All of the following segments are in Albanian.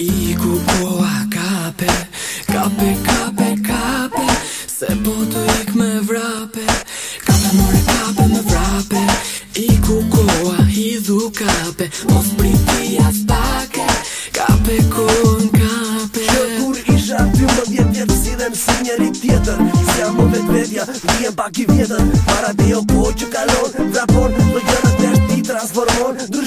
I ko a kape Kape, kape, kape Se po të ik me vrape Kape more kape me vrape Iku ko a hidhu kape Mos priti as pake Kape ko në kape Kjo kur isha ty më vjetë vjetë Si dhe njeri tjetër Si a më vetë vetja, Vjen pak i vjetër Para dhe jo po që kalon Vrapon Më gjëna të ashtë ti transformon Dhe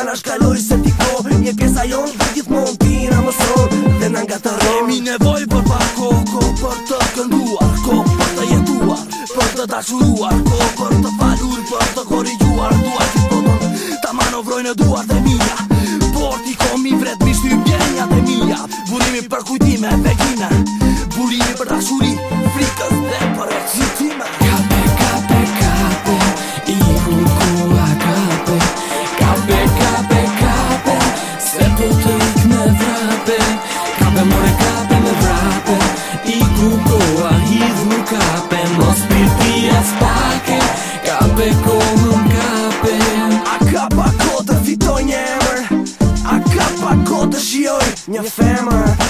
janë shkaloj se ti ko po. Një pjesa jonë dhe gjithë mund ti në mëson Dhe në nga të ron Kemi nevoj për pa Ko për të kënduar Ko për të jetuar Për të të Ko për të falur Për të korigjuar Dua që të po tonë Ta manovroj në duar dhe mija Por ti ko mi vret Mi shtu i dhe mija Burimi për kujtime Vegjime Burimi për dashuri, Frikës dhe për eksitime Your family.